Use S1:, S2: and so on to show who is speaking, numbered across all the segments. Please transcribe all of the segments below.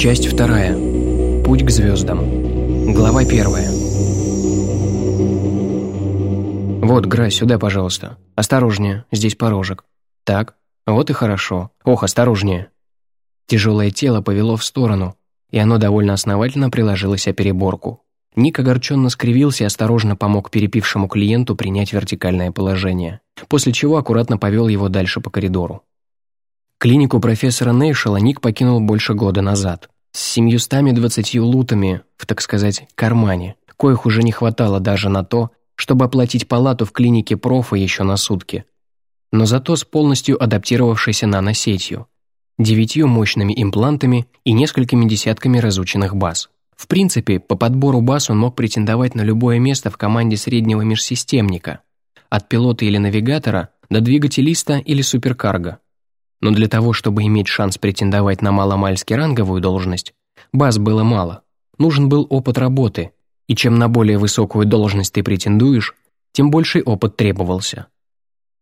S1: Часть вторая. Путь к звездам. Глава первая. «Вот, Гра, сюда, пожалуйста. Осторожнее, здесь порожек. Так, вот и хорошо. Ох, осторожнее». Тяжелое тело повело в сторону, и оно довольно основательно приложилось о переборку. Ник огорченно скривился и осторожно помог перепившему клиенту принять вертикальное положение, после чего аккуратно повел его дальше по коридору. Клинику профессора Нейшела Ник покинул больше года назад, с семьюстами двадцатью лутами в, так сказать, кармане, коих уже не хватало даже на то, чтобы оплатить палату в клинике профа еще на сутки. Но зато с полностью адаптировавшейся наносетью, девятью мощными имплантами и несколькими десятками разученных баз. В принципе, по подбору баз он мог претендовать на любое место в команде среднего межсистемника, от пилота или навигатора до двигателиста или суперкарго. Но для того, чтобы иметь шанс претендовать на маломальски ранговую должность, баз было мало. Нужен был опыт работы, и чем на более высокую должность ты претендуешь, тем больший опыт требовался.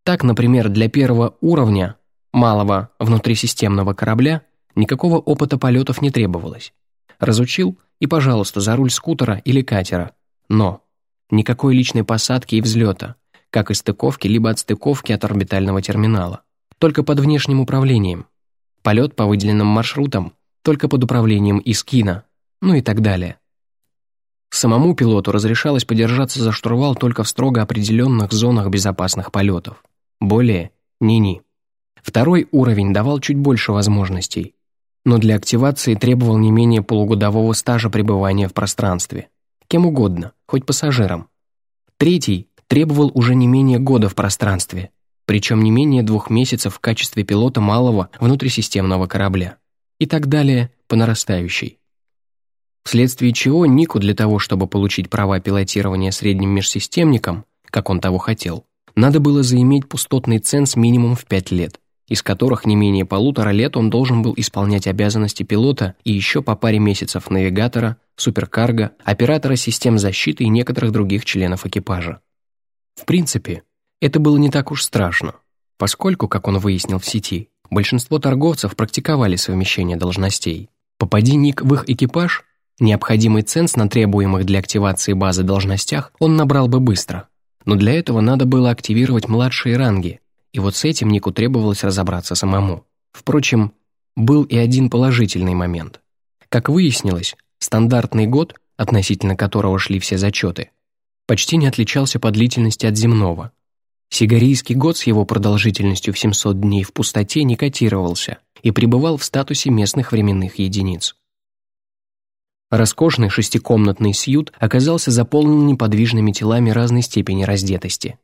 S1: Так, например, для первого уровня, малого внутрисистемного корабля, никакого опыта полетов не требовалось. Разучил и, пожалуйста, за руль скутера или катера. Но никакой личной посадки и взлета, как и стыковки либо отстыковки от орбитального терминала. Только под внешним управлением. Полет по выделенным маршрутам, только под управлением Искина, ну и так далее. Самому пилоту разрешалось подержаться за штурвал только в строго определенных зонах безопасных полетов. Более – ни-ни. Второй уровень давал чуть больше возможностей, но для активации требовал не менее полугодового стажа пребывания в пространстве. Кем угодно, хоть пассажиром. Третий требовал уже не менее года в пространстве, причем не менее двух месяцев в качестве пилота малого внутрисистемного корабля. И так далее по нарастающей вследствие чего Нику для того, чтобы получить права пилотирования средним межсистемником, как он того хотел, надо было заиметь пустотный ценз минимум в 5 лет, из которых не менее полутора лет он должен был исполнять обязанности пилота и еще по паре месяцев навигатора, суперкарго, оператора систем защиты и некоторых других членов экипажа. В принципе, это было не так уж страшно, поскольку, как он выяснил в сети, большинство торговцев практиковали совмещение должностей. Попади Ник в их экипаж, Необходимый ценз на требуемых для активации базы должностях он набрал бы быстро. Но для этого надо было активировать младшие ранги, и вот с этим Нику требовалось разобраться самому. Впрочем, был и один положительный момент. Как выяснилось, стандартный год, относительно которого шли все зачеты, почти не отличался по длительности от земного. Сигарийский год с его продолжительностью в 700 дней в пустоте не котировался и пребывал в статусе местных временных единиц. Роскошный шестикомнатный сьют оказался заполнен неподвижными телами разной степени раздетости.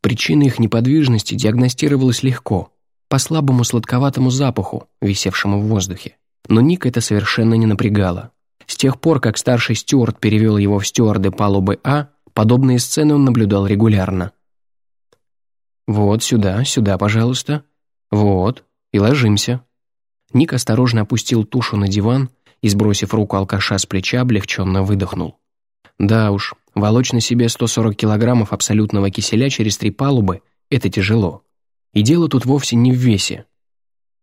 S1: Причина их неподвижности диагностировалась легко, по слабому сладковатому запаху, висевшему в воздухе. Но Ник это совершенно не напрягало. С тех пор, как старший стюард перевел его в стюарды палубы А, подобные сцены он наблюдал регулярно. «Вот сюда, сюда, пожалуйста. Вот, и ложимся». Ник осторожно опустил тушу на диван, и, сбросив руку алкаша с плеча, облегченно выдохнул. Да уж, волочь на себе 140 килограммов абсолютного киселя через три палубы – это тяжело. И дело тут вовсе не в весе.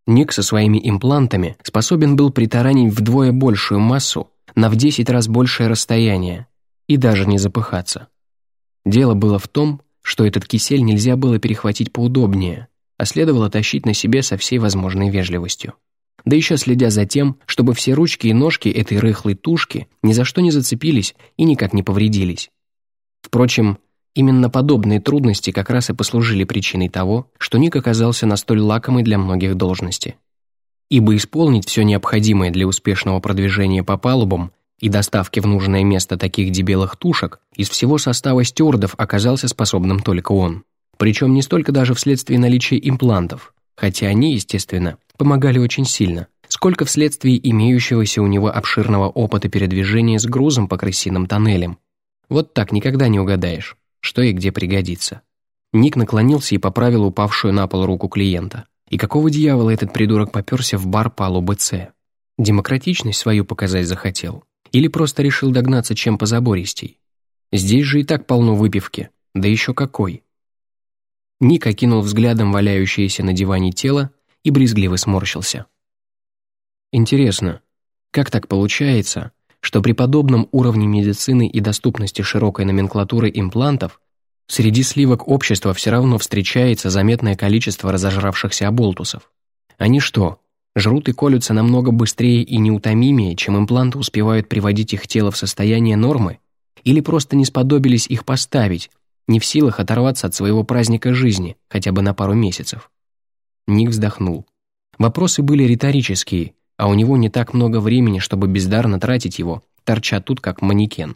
S1: Ник со своими имплантами способен был притаранить вдвое большую массу на в 10 раз большее расстояние и даже не запыхаться. Дело было в том, что этот кисель нельзя было перехватить поудобнее, а следовало тащить на себе со всей возможной вежливостью да еще следя за тем, чтобы все ручки и ножки этой рыхлой тушки ни за что не зацепились и никак не повредились. Впрочем, именно подобные трудности как раз и послужили причиной того, что Ник оказался на столь лакомой для многих должности. Ибо исполнить все необходимое для успешного продвижения по палубам и доставки в нужное место таких дебелых тушек из всего состава стюардов оказался способным только он. Причем не столько даже вследствие наличия имплантов, хотя они, естественно, помогали очень сильно, сколько вследствие имеющегося у него обширного опыта передвижения с грузом по крысиным тоннелям. Вот так никогда не угадаешь, что и где пригодится. Ник наклонился и поправил упавшую на пол руку клиента. И какого дьявола этот придурок попёрся в бар палубы С? Демократичность свою показать захотел? Или просто решил догнаться чем позабористей? Здесь же и так полно выпивки, да еще какой. Ник окинул взглядом валяющееся на диване тело и брезгливо сморщился. Интересно, Как так получается, что при подобном уровне медицины и доступности широкой номенклатуры имплантов среди сливок общества все равно встречается заметное количество разожравшихся оболтусов? Они что, жрут и колются намного быстрее и неутомимее, чем импланты успевают приводить их тело в состояние нормы? Или просто не сподобились их поставить, не в силах оторваться от своего праздника жизни, хотя бы на пару месяцев? Ник вздохнул. Вопросы были риторические, а у него не так много времени, чтобы бездарно тратить его, торча тут как манекен.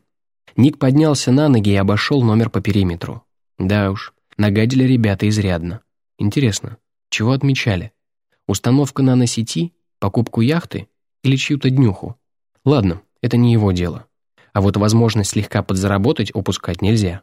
S1: Ник поднялся на ноги и обошел номер по периметру. Да уж, нагадили ребята изрядно. Интересно, чего отмечали? Установка наносети, покупку яхты или чью-то днюху? Ладно, это не его дело. А вот возможность слегка подзаработать упускать нельзя.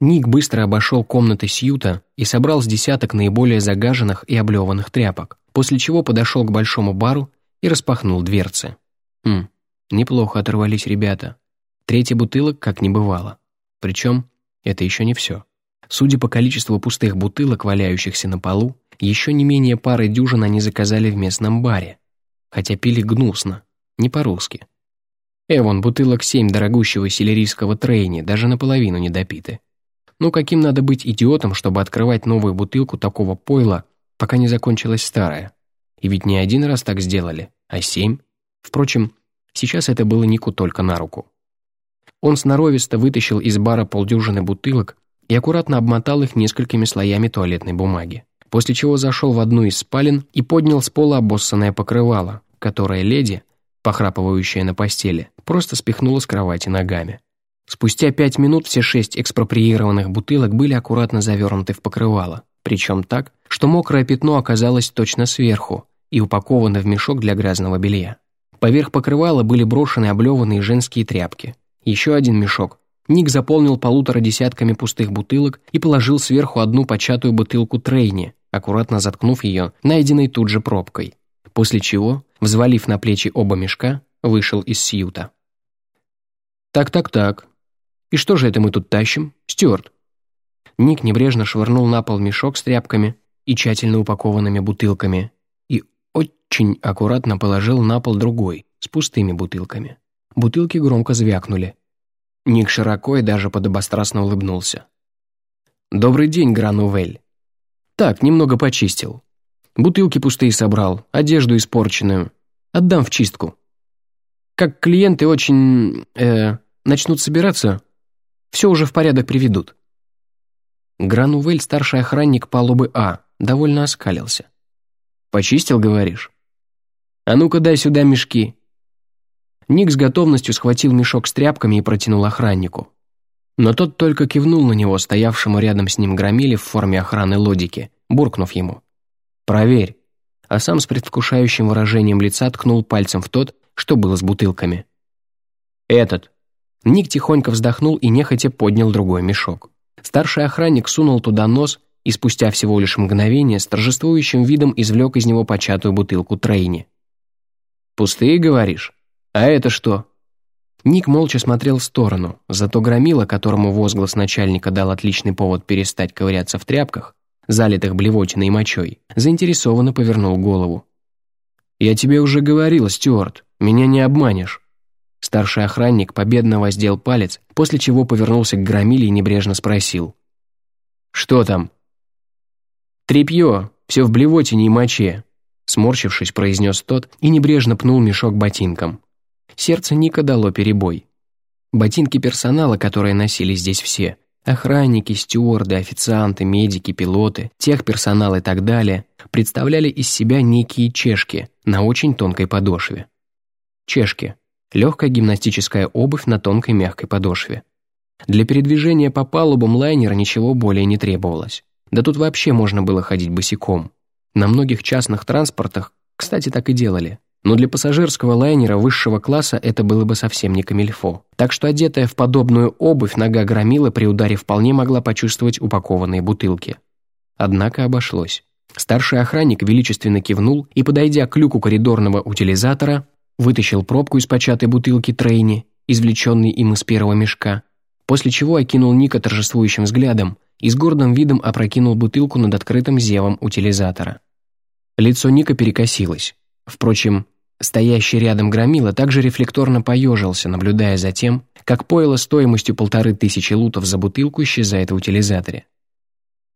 S1: Ник быстро обошел комнаты Сьюта и собрал с десяток наиболее загаженных и облеванных тряпок после чего подошел к большому бару и распахнул дверцы. Хм, неплохо оторвались ребята. Третья бутылок как не бывало. Причем это еще не все. Судя по количеству пустых бутылок, валяющихся на полу, еще не менее пары дюжин они заказали в местном баре. Хотя пили гнусно, не по-русски. Эвон, бутылок семь дорогущего селерийского трейни, даже наполовину не допиты. Ну каким надо быть идиотом, чтобы открывать новую бутылку такого пойла пока не закончилась старая. И ведь не один раз так сделали, а семь. Впрочем, сейчас это было Нику только на руку. Он сноровисто вытащил из бара полдюжины бутылок и аккуратно обмотал их несколькими слоями туалетной бумаги, после чего зашел в одну из спален и поднял с пола обоссанное покрывало, которое леди, похрапывающая на постели, просто спихнула с кровати ногами. Спустя пять минут все шесть экспроприированных бутылок были аккуратно завернуты в покрывало, причем так, что мокрое пятно оказалось точно сверху и упаковано в мешок для грязного белья. Поверх покрывала были брошены облеванные женские тряпки. Еще один мешок. Ник заполнил полутора десятками пустых бутылок и положил сверху одну початую бутылку трейни, аккуратно заткнув ее найденной тут же пробкой. После чего, взвалив на плечи оба мешка, вышел из сьюта. «Так-так-так. И что же это мы тут тащим? Стюарт, Ник небрежно швырнул на пол мешок с тряпками и тщательно упакованными бутылками и очень аккуратно положил на пол другой, с пустыми бутылками. Бутылки громко звякнули. Ник широко и даже подобострастно улыбнулся. «Добрый день, Гранувель. Так, немного почистил. Бутылки пустые собрал, одежду испорченную. Отдам в чистку. Как клиенты очень... э начнут собираться, все уже в порядок приведут». Гранувель, старший охранник палубы А, довольно оскалился. «Почистил, говоришь? А ну-ка дай сюда мешки». Ник с готовностью схватил мешок с тряпками и протянул охраннику. Но тот только кивнул на него, стоявшему рядом с ним громиле в форме охраны лодики, буркнув ему. «Проверь». А сам с предвкушающим выражением лица ткнул пальцем в тот, что было с бутылками. «Этот». Ник тихонько вздохнул и нехотя поднял другой мешок. Старший охранник сунул туда нос и спустя всего лишь мгновение с торжествующим видом извлек из него початую бутылку Трейни. «Пустые, говоришь? А это что?» Ник молча смотрел в сторону, зато Громила, которому возглас начальника дал отличный повод перестать ковыряться в тряпках, залитых блевотиной и мочой, заинтересованно повернул голову. «Я тебе уже говорил, Стюарт, меня не обманешь. Старший охранник победно воздел палец, после чего повернулся к громиле и небрежно спросил. «Что там?» «Трепье, все в блевотине и моче», сморщившись, произнес тот и небрежно пнул мешок ботинком. Сердце Ника дало перебой. Ботинки персонала, которые носили здесь все, охранники, стюарды, официанты, медики, пилоты, техперсонал и так далее, представляли из себя некие чешки на очень тонкой подошве. Чешки Легкая гимнастическая обувь на тонкой мягкой подошве. Для передвижения по палубам лайнера ничего более не требовалось. Да тут вообще можно было ходить босиком. На многих частных транспортах, кстати, так и делали. Но для пассажирского лайнера высшего класса это было бы совсем не камильфо. Так что одетая в подобную обувь нога громила при ударе вполне могла почувствовать упакованные бутылки. Однако обошлось. Старший охранник величественно кивнул и, подойдя к люку коридорного утилизатора, вытащил пробку из початой бутылки Трейни, извлеченной им из первого мешка, после чего окинул Ника торжествующим взглядом и с гордым видом опрокинул бутылку над открытым зевом утилизатора. Лицо Ника перекосилось. Впрочем, Стоящий рядом громила также рефлекторно поежился, наблюдая за тем, как пойло стоимостью полторы тысячи лутов за бутылку исчезает в утилизаторе.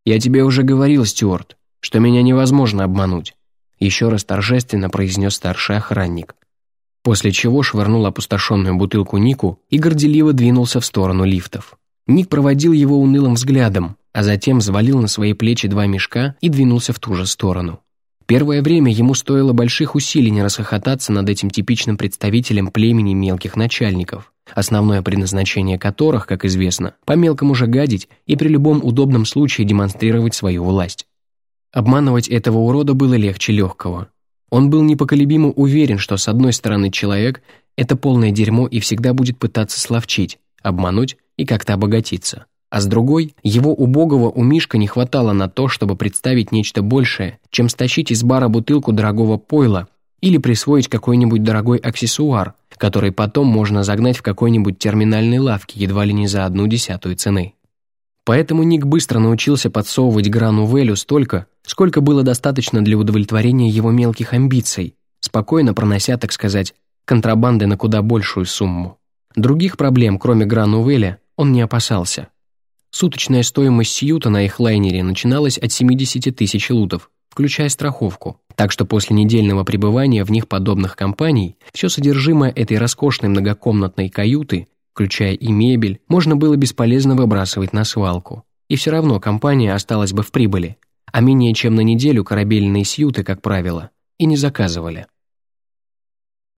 S1: «Я тебе уже говорил, Стюарт, что меня невозможно обмануть», еще раз торжественно произнес старший охранник. После чего швырнул опустошенную бутылку Нику и горделиво двинулся в сторону лифтов. Ник проводил его унылым взглядом, а затем взвалил на свои плечи два мешка и двинулся в ту же сторону. Первое время ему стоило больших усилий не расхохотаться над этим типичным представителем племени мелких начальников, основное предназначение которых, как известно, по-мелкому же гадить и при любом удобном случае демонстрировать свою власть. Обманывать этого урода было легче легкого. Он был непоколебимо уверен, что с одной стороны человек – это полное дерьмо и всегда будет пытаться словчить, обмануть и как-то обогатиться а с другой, его убогого у Мишка не хватало на то, чтобы представить нечто большее, чем стащить из бара бутылку дорогого пойла или присвоить какой-нибудь дорогой аксессуар, который потом можно загнать в какой-нибудь терминальной лавке едва ли не за одну десятую цены. Поэтому Ник быстро научился подсовывать Грану Велю столько, сколько было достаточно для удовлетворения его мелких амбиций, спокойно пронося, так сказать, контрабанды на куда большую сумму. Других проблем, кроме Грану Веля, он не опасался. Суточная стоимость Сьюта на их лайнере начиналась от 70 тысяч лутов, включая страховку. Так что после недельного пребывания в них подобных компаний все содержимое этой роскошной многокомнатной каюты, включая и мебель, можно было бесполезно выбрасывать на свалку. И все равно компания осталась бы в прибыли. А менее чем на неделю корабельные сьюты, как правило, и не заказывали.